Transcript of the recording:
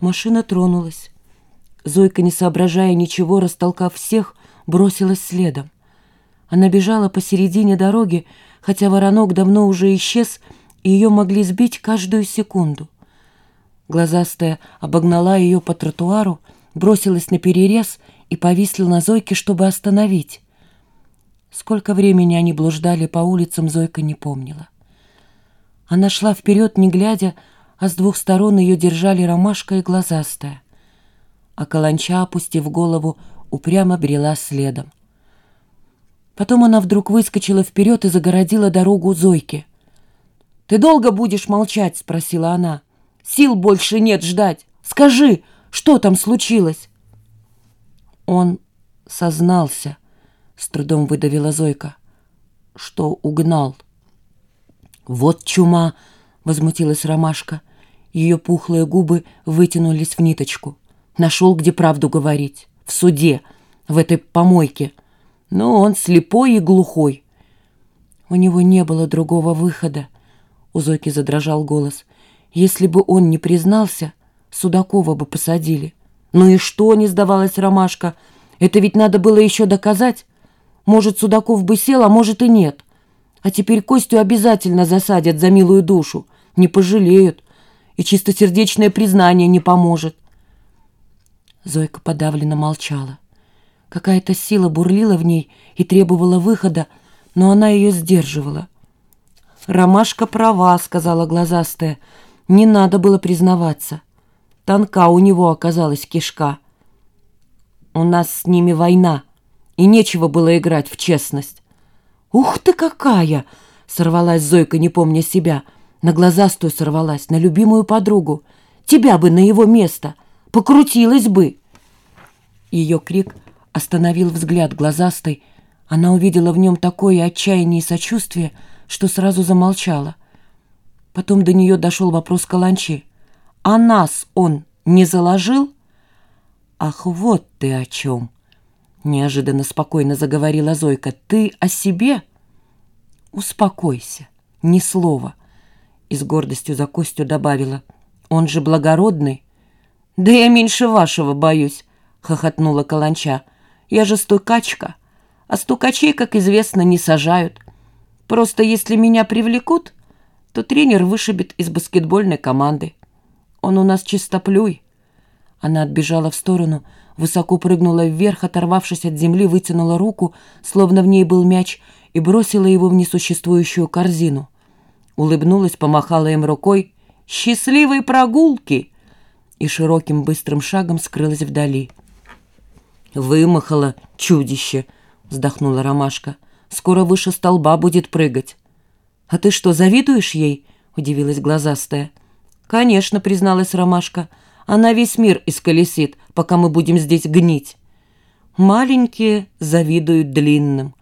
Машина тронулась. Зойка, не соображая ничего, растолкав всех, бросилась следом. Она бежала посередине дороги, хотя воронок давно уже исчез, и ее могли сбить каждую секунду. Глазастая обогнала ее по тротуару, бросилась на перерез и повисла на Зойке, чтобы остановить. Сколько времени они блуждали по улицам, Зойка не помнила. Она шла вперед, не глядя, а с двух сторон ее держали ромашка и глазастая. А каланча, опустив голову, упрямо брела следом. Потом она вдруг выскочила вперед и загородила дорогу Зойке. «Ты долго будешь молчать?» — спросила она. «Сил больше нет ждать. Скажи, что там случилось?» Он сознался, — с трудом выдавила Зойка, — что угнал. «Вот чума!» — возмутилась Ромашка. Ее пухлые губы вытянулись в ниточку. Нашел, где правду говорить. В суде, в этой помойке. Но он слепой и глухой. У него не было другого выхода. У Зойки задрожал голос. Если бы он не признался, Судакова бы посадили. Ну и что, не сдавалась Ромашка? Это ведь надо было еще доказать. Может, Судаков бы сел, а может и нет. А теперь Костю обязательно засадят за милую душу. Не пожалеют. И чистосердечное признание не поможет. Зойка подавленно молчала. Какая-то сила бурлила в ней и требовала выхода, но она ее сдерживала. «Ромашка права», — сказала глазастая. «Не надо было признаваться. Тонка у него оказалась кишка. У нас с ними война, и нечего было играть в честность. «Ух ты какая!» — сорвалась Зойка, не помня себя. На глазастую сорвалась, на любимую подругу. «Тебя бы на его место! Покрутилась бы!» Ее крик остановил взгляд глазастой. Она увидела в нем такое отчаяние и сочувствие, что сразу замолчала. Потом до нее дошел вопрос Каланчи. «А нас он не заложил?» «Ах, вот ты о чем!» Неожиданно спокойно заговорила Зойка. «Ты о себе?» «Успокойся, ни слова». И с гордостью за Костю добавила. «Он же благородный». «Да я меньше вашего боюсь», — хохотнула Каланча. «Я же стукачка, а стукачей, как известно, не сажают. Просто если меня привлекут, то тренер вышибет из баскетбольной команды. Он у нас чистоплюй». Она отбежала в сторону, — высоко прыгнула вверх, оторвавшись от земли, вытянула руку, словно в ней был мяч, и бросила его в несуществующую корзину. Улыбнулась, помахала им рукой. «Счастливой прогулки!» И широким быстрым шагом скрылась вдали. «Вымахала чудище!» — вздохнула Ромашка. «Скоро выше столба будет прыгать». «А ты что, завидуешь ей?» — удивилась глазастая. «Конечно», — призналась Ромашка. «Она весь мир исколесит, пока мы будем здесь гнить. Маленькие завидуют длинным.